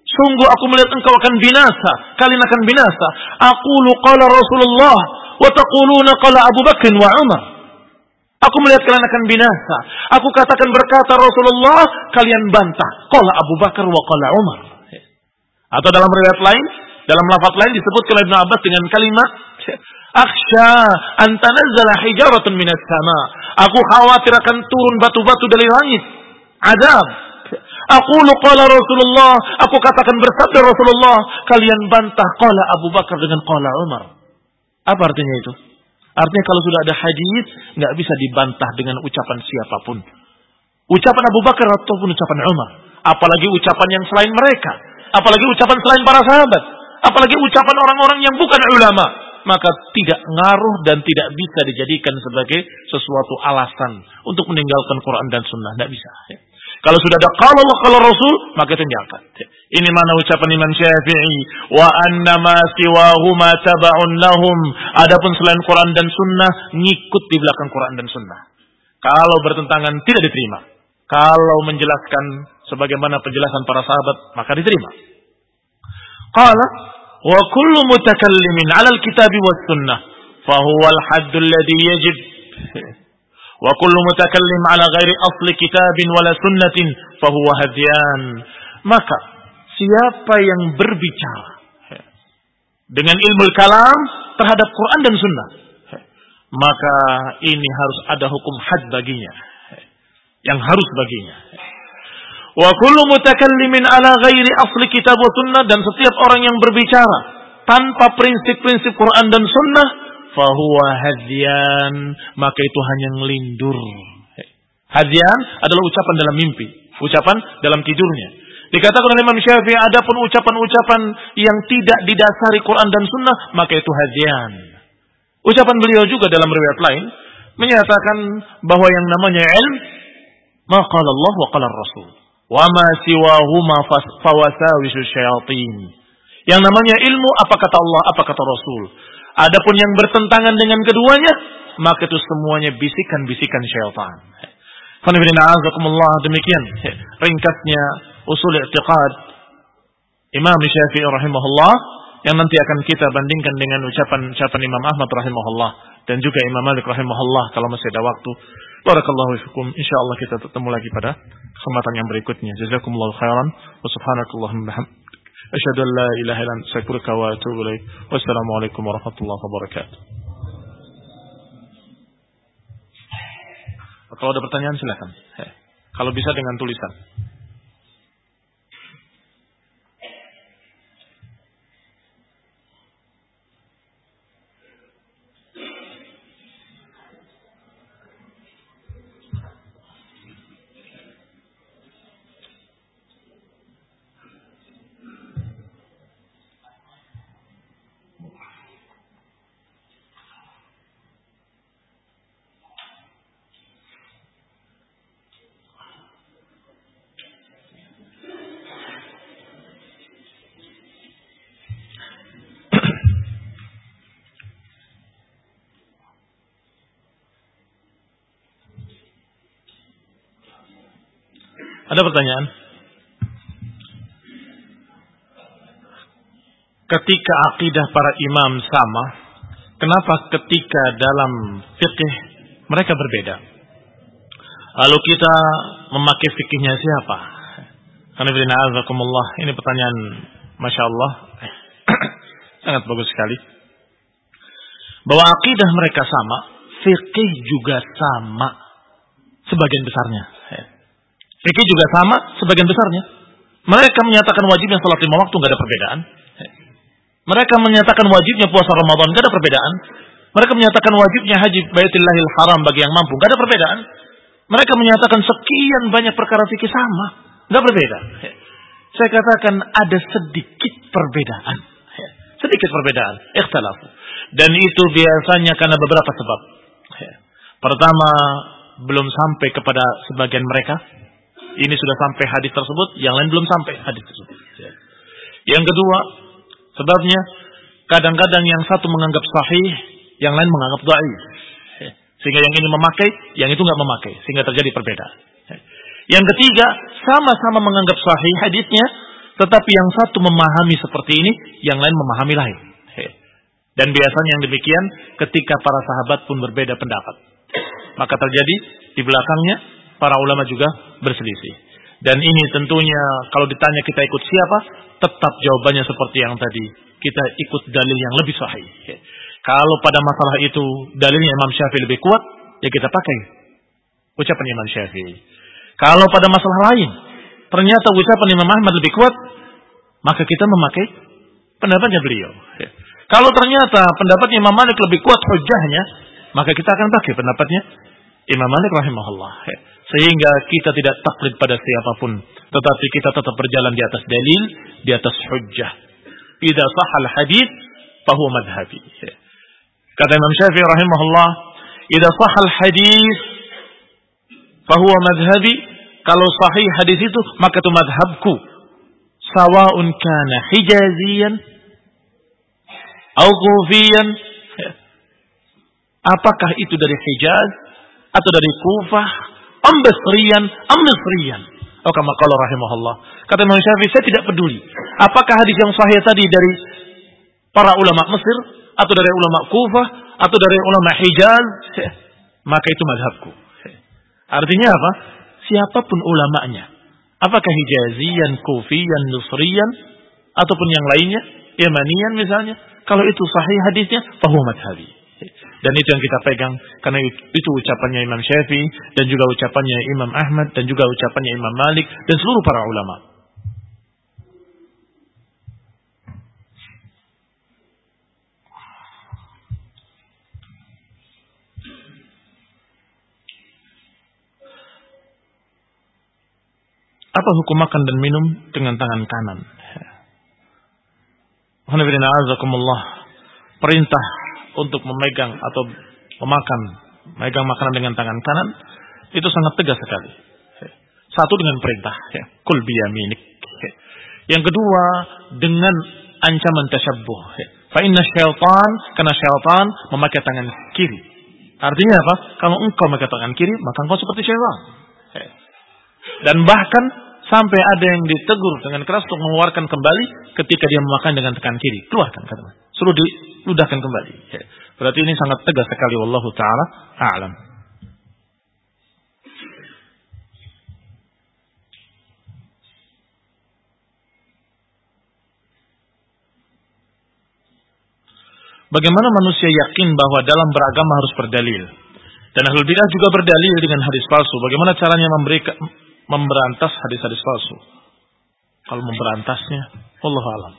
Sungguh aku melihat engkau akan binasa. Kalian akan binasa. Aku qala Rasulullah wa taquluna qala Abu Bakr wa Umar. Aku melihat kalian akan binasa. Aku katakan berkata Rasulullah, kalian bantah. Qala Abu Bakar wa qala Umar. Atau dalam riwayat lain, dalam lafaz lain disebut oleh Ibn Abbas dengan kalimat Aksha antanazzala hijaratun minas sama. Aku khawatir akan turun batu-batu dari langit. Adab. Aku qala Rasulullah. Aku katakan bersabda Rasulullah. Kalian bantah qala Abu Bakar dengan qala Umar. Apa artinya itu? Artinya kalau sudah ada hadis nggak bisa dibantah dengan ucapan siapa pun. Ucapan Abu Bakar ataupun ucapan Umar. Apalagi ucapan yang selain mereka. Apalagi ucapan selain para sahabat. Apalagi ucapan orang-orang yang bukan ulama. Maka tidak ngaruh dan tidak bisa dijadikan sebagai sesuatu alasan untuk meninggalkan Quran dan Sunnah. Tidak bisa. Ya. Kalau sudah ada kalau Allah kalau Rasul, maka itu diangkat. Ini mana ucapan Imam Syafi'i, wa anna ma siwahuma taba'un lahum. Adapun selain Quran dan Sunnah, ngikut di belakang Quran dan Sunnah. Kalau bertentangan tidak diterima. Kalau menjelaskan sebagaimana penjelasan para sahabat, maka diterima. Qala wa kullu mutakallimin 'ala al-kitabi was sunnah. Fahuwa al-hadd alladhi yajib. Wa kullu mutakallim ala ghairi asli kitabin wala sunnatin fahuwa hadyan. Maka siapa yang berbicara dengan ilmu kalam terhadap Quran dan sunnah maka ini harus ada hukum had baginya. Yang harus baginya wa kullu mutakallimin ala ghairi asli kitab wa sunnah dan setiap orang yang berbicara tanpa prinsip-prinsip Quran dan sunnah fahuwa hadyan maka itu hanya ngelindur. Hadyan adalah ucapan dalam mimpi ucapan dalam tidurnya. Dikatakan oleh Imam Syafi'i adapun ucapan-ucapan yang tidak didasari Quran dan Sunnah maka itu hadyan. Ucapan beliau juga dalam riwayat lain menyatakan bahwa yang namanya ilm maka Allah wa qala Rasul wa ma siwahuma fawasawisu syayatin yang namanya ilmu apa kata Allah apa kata Rasul Adapun yang bertentangan dengan keduanya, maka itu semuanya bisikan-bisikan syaitan. Demikian ringkasnya usul i'tiqad Imam Syafi'i rahimahullah yang nanti akan kita bandingkan dengan ucapan-ucapan Imam Ahmad rahimahullah dan juga Imam Malik rahimahullah kalau masih ada waktu. Barakallahu fikum. Insyaallah kita ketemu lagi pada kesempatan yang berikutnya. Jazakumullahu khairan wa subhanakallahumma Asyhadu an la ilaha illa anta astaghfiruka wa atubu ilaik. Wassalamualaikum warahmatullahi wabarakatuh. Kalau ada pertanyaan silakan. Kalau bisa dengan tulisan. Ada pertanyaan? Ketika akidah para imam sama, kenapa ketika dalam fikih mereka berbeda? Lalu kita memakai fikihnya siapa? Karena ini pertanyaan Masya Allah sangat bagus sekali. Bahwa akidah mereka sama, fikih juga sama sebagian besarnya. Fikih juga sama sebagian besarnya. Mereka menyatakan wajibnya salat lima waktu nggak ada perbedaan. Mereka menyatakan wajibnya puasa Ramadan nggak ada perbedaan. Mereka menyatakan wajibnya haji Baitillahil Haram bagi yang mampu nggak ada perbedaan. Mereka menyatakan sekian banyak perkara fikih sama, nggak berbeda. Saya katakan ada sedikit perbedaan. Sedikit perbedaan, ikhtalafu. Dan itu biasanya karena beberapa sebab. Pertama, belum sampai kepada sebagian mereka ini sudah sampai hadis tersebut, yang lain belum sampai hadis tersebut. Ya. Yang kedua, sebabnya kadang-kadang yang satu menganggap sahih, yang lain menganggap dhaif. Ya. Sehingga yang ini memakai, yang itu nggak memakai, sehingga terjadi perbedaan. Ya. Yang ketiga, sama-sama menganggap sahih hadisnya, tetapi yang satu memahami seperti ini, yang lain memahami lain. Dan biasanya yang demikian ketika para sahabat pun berbeda pendapat. Maka terjadi di belakangnya para ulama juga berselisih. Dan ini tentunya kalau ditanya kita ikut siapa, tetap jawabannya seperti yang tadi. Kita ikut dalil yang lebih sahih. Kalau pada masalah itu dalilnya Imam Syafi'i lebih kuat, ya kita pakai ucapan Imam Syafi'i. Kalau pada masalah lain, ternyata ucapan Imam Ahmad lebih kuat, maka kita memakai pendapatnya beliau. Kalau ternyata pendapatnya Imam Malik lebih kuat hujahnya, maka kita akan pakai pendapatnya Imam Malik rahimahullah. Sehingga kita tidak taklid pada siapa pun. Tetapi kita tetap berjalan di atas dalil, di atas hujjah. Idza sahal hadith, fahuwa madhabi. Kata Imam Syafi'i rahimahullah, Idza sahal hadith, fahuwa madhabi. Kalau sahih hadis itu, maka itu madhabku. Sawa'un kana hijaziyan, atau. Apakah itu dari Hijaz, atau dari Kufah, am basriyan am misriyan. Oh kama qala rahimahullah. Kata Imam Syafi'i, saya tidak peduli. Apakah hadis yang sahih tadi dari para ulama Mesir atau dari ulama Kufah atau dari ulama Hijaz, maka itu mazhabku. Artinya apa? Siapa pun ulamanya. Apakah Hijaziyan, Kufiyan, Nusriyan ataupun yang lainnya, Yamaniyan misalnya, kalau itu sahih hadisnya, fahuwa madhabi. Dan itu yang kita pegang karena itu ucapannya Imam Syafi'i dan juga ucapannya Imam Ahmad dan juga ucapannya Imam Malik dan seluruh para ulama. Apa hukum makan dan minum dengan tangan kanan? Perintah untuk memegang atau memakan, memegang makanan dengan tangan kanan itu sangat tegas sekali. Satu dengan perintah, ya, kul biyaminik. Yang kedua dengan ancaman tasyabbuh. Fa inna syaitan karena syaitan memakai tangan kiri. Artinya apa? Kalau engkau memakai tangan kiri, maka engkau seperti syaitan. Dan bahkan Sampai ada yang ditegur dengan keras untuk mengeluarkan kembali ketika dia memakan dengan tekan kiri. Keluarkan kata Suruh diludahkan kembali. Ya. Berarti ini sangat tegas sekali wallahu taala a'lam. Bagaimana manusia yakin bahwa dalam beragama harus berdalil? Dan ahlul bidah juga berdalil dengan hadis palsu. Bagaimana caranya memberikan memberantas hadis-hadis palsu? Kalau memberantasnya, Allah alam.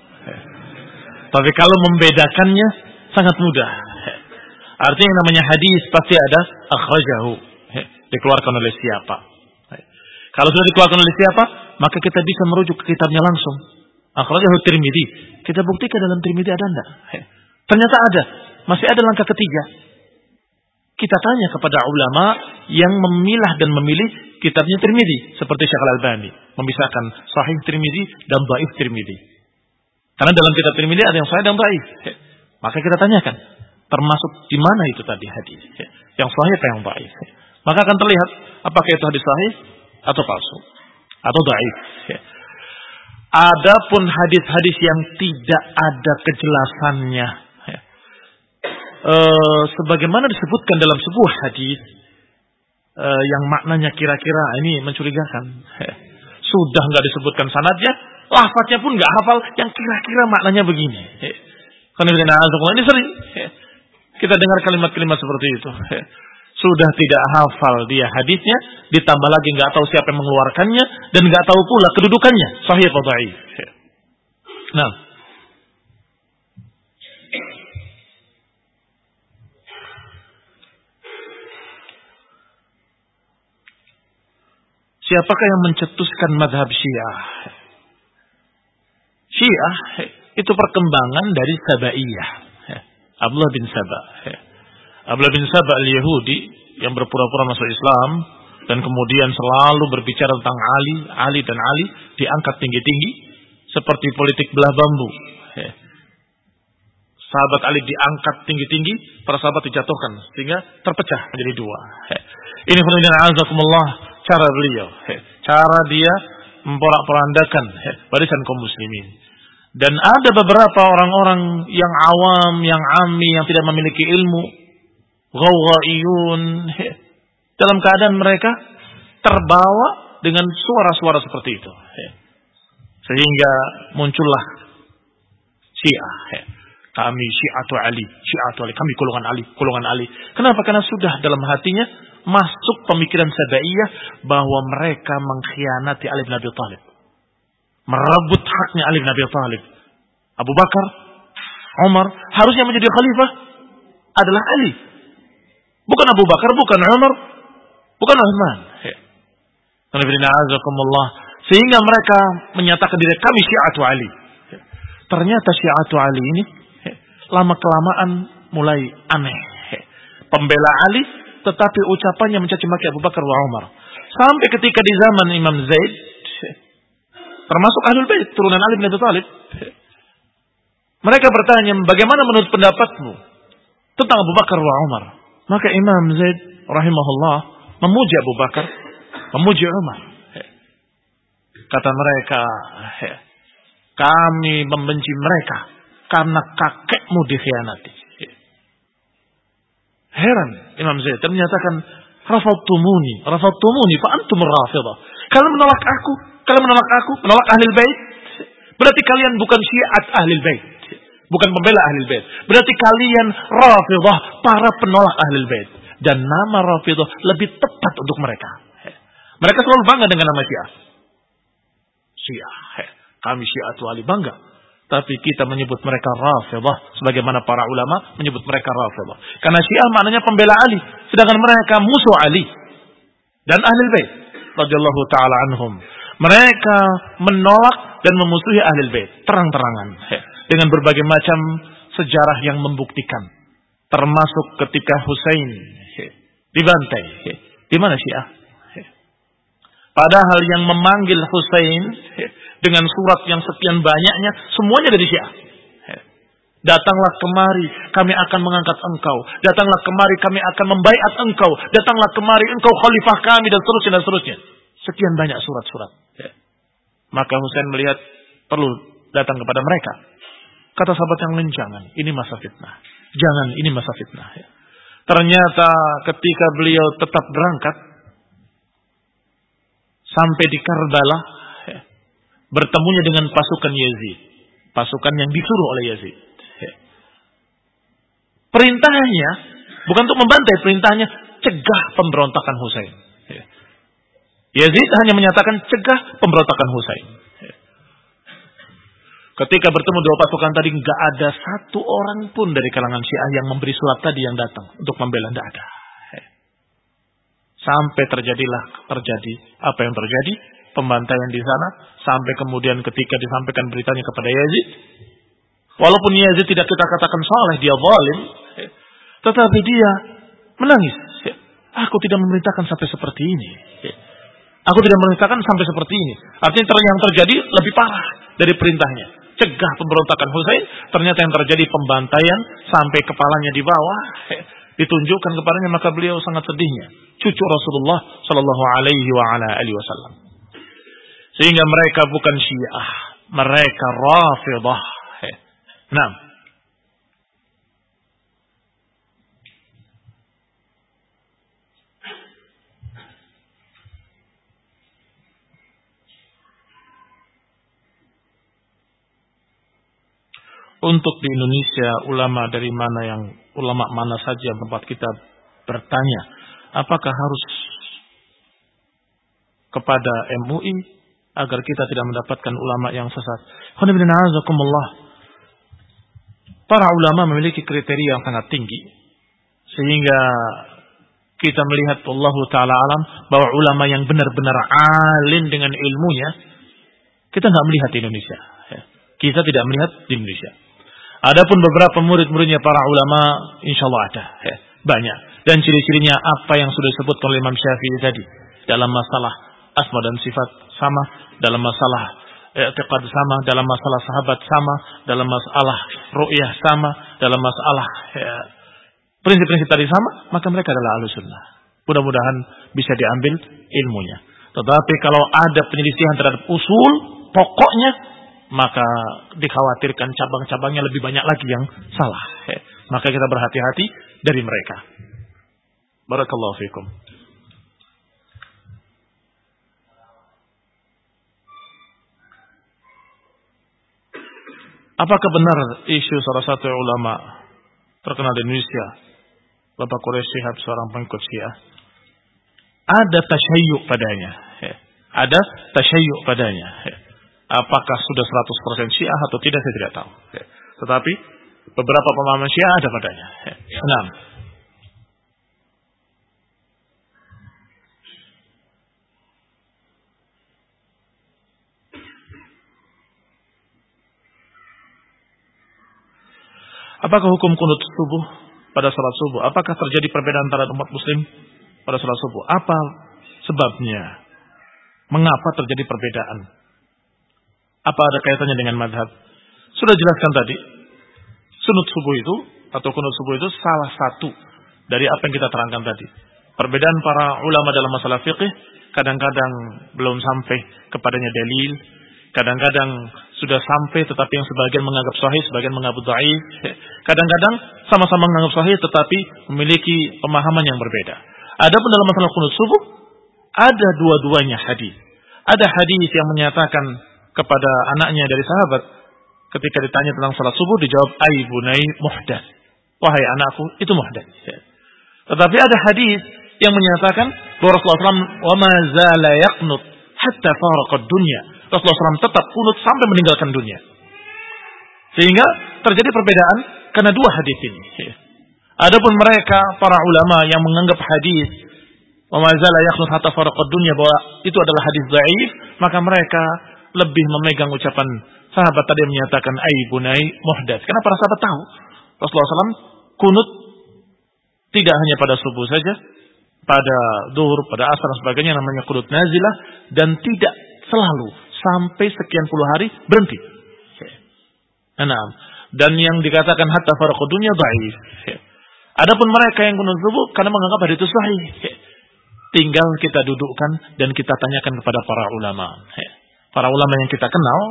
Tapi kalau membedakannya sangat mudah. Artinya yang namanya hadis pasti ada akhrajahu. Dikeluarkan oleh siapa. Kalau sudah dikeluarkan oleh siapa, maka kita bisa merujuk ke kitabnya langsung. Akhrajahu Tirmidzi. Kita buktikan dalam Tirmidzi ada enggak? Ternyata ada. Masih ada langkah ketiga. Kita tanya kepada ulama yang memilah dan memilih kitabnya Tirmidzi seperti Syekh Al-Albani memisahkan sahih Tirmidzi dan dhaif Tirmidzi. Karena dalam kitab Tirmidzi ada yang sahih dan dhaif. Maka kita tanyakan, termasuk di mana itu tadi hadis? Yang sahih atau yang dhaif? Maka akan terlihat apakah itu hadis sahih atau palsu atau dhaif. Adapun hadis-hadis yang tidak ada kejelasannya uh, sebagaimana disebutkan dalam sebuah hadis uh, yang maknanya kira-kira ini mencurigakan. Sudah nggak disebutkan sanadnya, lafadznya pun nggak hafal yang kira-kira maknanya begini. Karena ini sering kita dengar kalimat-kalimat seperti itu. Sudah tidak hafal dia hadisnya, ditambah lagi nggak tahu siapa yang mengeluarkannya dan nggak tahu pula kedudukannya. Sahih atau Nah, Siapakah yang mencetuskan madhab syiah? Syiah itu perkembangan dari Sabaiyah. Abdullah bin Saba. Abdullah bin Saba al-Yahudi yang berpura-pura masuk Islam dan kemudian selalu berbicara tentang Ali, Ali dan Ali diangkat tinggi-tinggi seperti politik belah bambu. Sahabat Ali diangkat tinggi-tinggi, para sahabat dijatuhkan sehingga terpecah menjadi dua. Ini penunjukan azakumullah cara beliau, cara dia memporak-porandakan barisan kaum muslimin. Dan ada beberapa orang-orang yang awam, yang ami, yang tidak memiliki ilmu, ghawghaiyun, dalam keadaan mereka terbawa dengan suara-suara seperti itu. Sehingga muncullah Syiah. Kami Syiatu Ali, Syiatu Ali, kami golongan Ali, golongan Ali. Kenapa? Karena sudah dalam hatinya masuk pemikiran Sabaiyah bahwa mereka mengkhianati Ali bin Abi Thalib. Merebut haknya Ali bin Abi Thalib. Abu Bakar, Umar harusnya menjadi khalifah adalah Ali. Bukan Abu Bakar, bukan Umar, bukan Uthman. Sehingga mereka menyatakan diri kami syiatu Ali. Ternyata syiatu Ali ini lama kelamaan mulai aneh. Pembela Ali tetapi ucapannya mencaci maki Abu Bakar wa Umar. Sampai ketika di zaman Imam Zaid, termasuk Ahlul Bait, turunan Ali bin Abi Thalib, mereka bertanya, bagaimana menurut pendapatmu tentang Abu Bakar wa Umar? Maka Imam Zaid rahimahullah memuji Abu Bakar, memuji Umar. Kata mereka, kami membenci mereka karena kakekmu dikhianati. Heran Imam Zaid dan menyatakan rafadtumuni, rafadtumuni fa antum rafidah. Kalian menolak aku, kalian menolak aku, menolak ahli bait. Berarti kalian bukan syiat ahli bait. Bukan pembela ahli bait. Berarti kalian rafidah, para penolak ahli bait. Dan nama rafidah lebih tepat untuk mereka. Mereka selalu bangga dengan nama syiah. Syiah. Kami syiat wali bangga tapi kita menyebut mereka Rafidah sebagaimana para ulama menyebut mereka Rafidah. Karena Syiah maknanya pembela Ali, sedangkan mereka musuh Ali dan ahli bait radhiyallahu taala anhum. Mereka menolak dan memusuhi ahli bait terang-terangan dengan berbagai macam sejarah yang membuktikan termasuk ketika Husain dibantai. Di mana Syiah? Padahal yang memanggil Husain dengan surat yang sekian banyaknya, semuanya dari Syiah. Datanglah kemari, kami akan mengangkat engkau. Datanglah kemari, kami akan membaiat engkau. Datanglah kemari, engkau khalifah kami, dan seterusnya, dan seterusnya. Sekian banyak surat-surat. Maka Husain melihat perlu datang kepada mereka. Kata sahabat yang lain, jangan. Ini masa fitnah. Jangan, ini masa fitnah. Ya. Ternyata ketika beliau tetap berangkat, sampai di Karbala, ya, bertemunya dengan pasukan Yazid. Pasukan yang disuruh oleh Yazid. Ya. Perintahnya, bukan untuk membantai, perintahnya cegah pemberontakan Husain. Ya. Yazid hanya menyatakan cegah pemberontakan Husain. Ketika bertemu dua pasukan tadi, nggak ada satu orang pun dari kalangan Syiah yang memberi surat tadi yang datang untuk membela. Tidak ada. Sampai terjadilah terjadi apa yang terjadi, pembantaian di sana, sampai kemudian ketika disampaikan beritanya kepada Yazid, walaupun Yazid tidak kita katakan soleh, dia zalim, tetapi dia menangis. Aku tidak memerintahkan sampai seperti ini. Aku tidak memerintahkan sampai seperti ini. Artinya yang terjadi lebih parah dari perintahnya cegah pemberontakan Husain, ternyata yang terjadi pembantaian sampai kepalanya di bawah ditunjukkan kepadanya maka beliau sangat sedihnya. Cucu Rasulullah Shallallahu Alaihi Wasallam. Sehingga mereka bukan Syiah, mereka Rafidah. Nah, untuk di Indonesia ulama dari mana yang ulama mana saja tempat kita bertanya apakah harus kepada MUI agar kita tidak mendapatkan ulama yang sesat. Para ulama memiliki kriteria yang sangat tinggi sehingga kita melihat Allah taala alam bahwa ulama yang benar-benar alim dengan ilmunya kita nggak melihat di Indonesia. Kita tidak melihat di Indonesia. Adapun beberapa murid-muridnya para ulama, insya Allah ada. Ya, banyak. Dan ciri-cirinya apa yang sudah disebutkan oleh Imam Syafi'i tadi. Dalam masalah asma dan sifat sama. Dalam masalah i'tiqad sama. Dalam masalah sahabat sama. Dalam masalah ru'yah sama. Dalam masalah ya, prinsip-prinsip tadi sama. Maka mereka adalah ahlu. Mudah-mudahan bisa diambil ilmunya. Tetapi kalau ada penyelisihan terhadap usul, pokoknya maka dikhawatirkan cabang-cabangnya lebih banyak lagi yang salah. Maka kita berhati-hati dari mereka. Barakallahu fikum. Apakah benar isu salah satu ulama terkenal di Indonesia, Bapak Quraisy Shihab seorang pengikut Syiah, ada tasyayyuk padanya. Ada tasyayyuk padanya. Apakah sudah 100% Syiah atau tidak saya tidak tahu. Ya. Tetapi beberapa pemahaman Syiah ada padanya. Ya. Enam. Apakah hukum kunut subuh pada salat subuh? Apakah terjadi perbedaan antara umat muslim pada salat subuh? Apa sebabnya? Mengapa terjadi perbedaan? Apa ada kaitannya dengan madhab? Sudah jelaskan tadi. Sunut subuh itu atau kunut subuh itu salah satu dari apa yang kita terangkan tadi. Perbedaan para ulama dalam masalah fikih kadang-kadang belum sampai kepadanya dalil, kadang-kadang sudah sampai tetapi yang sebagian menganggap sahih, sebagian menganggap dhaif. Kadang-kadang sama-sama menganggap sahih tetapi memiliki pemahaman yang berbeda. Adapun dalam masalah kunut subuh ada dua-duanya hadis. Ada hadis yang menyatakan kepada anaknya dari sahabat ketika ditanya tentang salat subuh dijawab ai bunai muhdath. Wahai anakku, itu muhdath. Ya. Tetapi ada hadis yang menyatakan bahwa Rasulullah SAW wa ma zala yaqnut hatta faraqad dunya. Rasulullah SAW tetap kunut sampai meninggalkan dunia. Sehingga terjadi perbedaan karena dua hadis ini. Adapun mereka para ulama yang menganggap hadis wa ma zala yaqnut hatta faraqad dunya bahwa itu adalah hadis dhaif, maka mereka lebih memegang ucapan sahabat tadi menyatakan ai bunai muhdas. Karena para sahabat tahu Rasulullah SAW kunut tidak hanya pada subuh saja, pada duhur, pada asar dan sebagainya namanya kunut nazilah dan tidak selalu sampai sekian puluh hari berhenti. Enam. Dan yang dikatakan hatta farqud dunya dhaif. Adapun mereka yang kunut subuh karena menganggap hari itu sahih. Tinggal kita dudukkan dan kita tanyakan kepada para ulama. Para ulama yang kita kenal,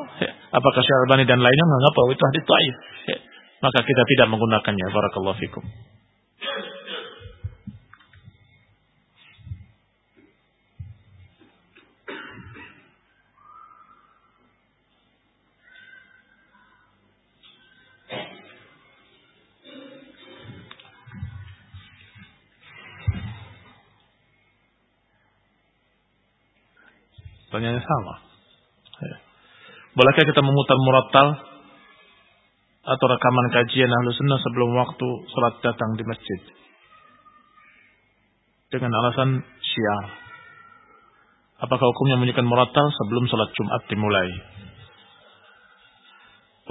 apakah Syarabani dan lainnya menganggap bahwa itu hadis dhaif. Maka kita tidak menggunakannya. Barakallahu fikum. Pertanyaannya sama. Bolehkah kita memutar murattal atau rekaman kajian ahlu sunnah sebelum waktu sholat datang di masjid? Dengan alasan syiar. Apakah hukumnya menunjukkan murattal sebelum sholat Jumat dimulai?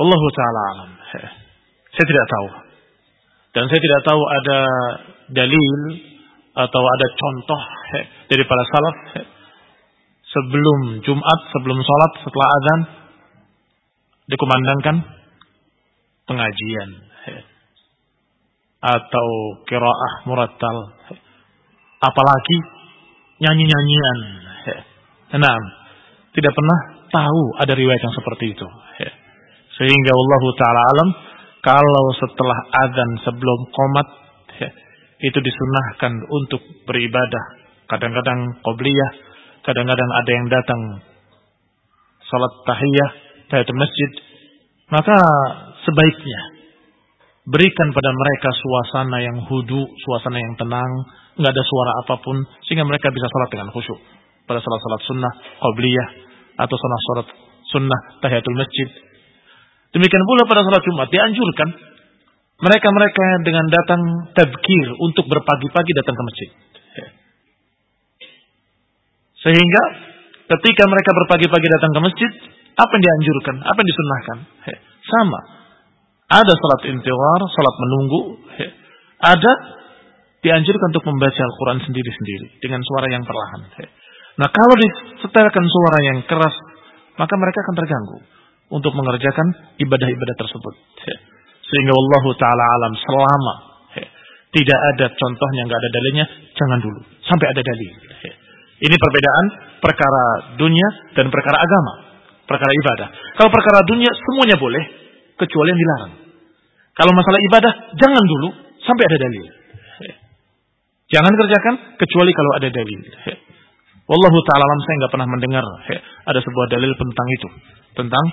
Allah ta'ala alam. Ya. Saya tidak tahu. Dan saya tidak tahu ada dalil atau ada contoh dari para salaf sebelum Jumat, sebelum sholat, setelah azan, dikumandangkan? Pengajian atau kiraah murattal apalagi nyanyi-nyanyian nah tidak pernah tahu ada riwayat yang seperti itu sehingga Allah taala alam kalau setelah azan sebelum komat itu disunahkan untuk beribadah. Kadang-kadang qobliyah Kadang-kadang ada yang datang salat tahiyah, tahiyatul masjid, maka sebaiknya berikan pada mereka suasana yang hudu, suasana yang tenang, nggak ada suara apa pun sehingga mereka bisa salat dengan khusyuk pada salat-salat sunnah, qabliyah atau salat-salat sunnah tahiyatul masjid. Demikian pula pada salat Jumat dianjurkan mereka-mereka dengan datang tadkir untuk berpagi-pagi datang ke masjid. Sehingga ketika mereka berpagi-pagi datang ke masjid, apa yang dianjurkan? Apa yang disunnahkan? He, sama. Ada salat intiwar, salat menunggu. Ada dianjurkan untuk membaca Al-Quran sendiri-sendiri dengan suara yang perlahan. Nah kalau disetelkan suara yang keras, maka mereka akan terganggu untuk mengerjakan ibadah-ibadah tersebut. Sehingga Allah Ta'ala alam selama tidak ada contohnya, nggak ada dalilnya, jangan dulu. Sampai ada dalil. Ini perbedaan perkara dunia dan perkara agama, perkara ibadah. Kalau perkara dunia semuanya boleh, kecuali yang dilarang. Kalau masalah ibadah, jangan dulu sampai ada dalil. Jangan kerjakan kecuali kalau ada dalil. Wallahu taala alam saya nggak pernah mendengar ada sebuah dalil tentang itu, tentang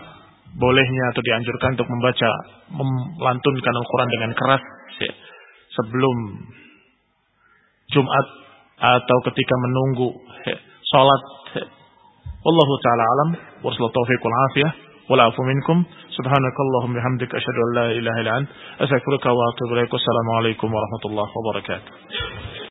bolehnya atau dianjurkan untuk membaca melantunkan Al-Quran dengan keras sebelum Jumat atau ketika menunggu salat. Wallahu taala alam wa taufiq wal afiyah wal afu minkum subhanakallahumma bihamdika asyhadu an la ilaha illa anta astaghfiruka wa atubu ilaik. Wassalamu alaikum warahmatullahi wabarakatuh.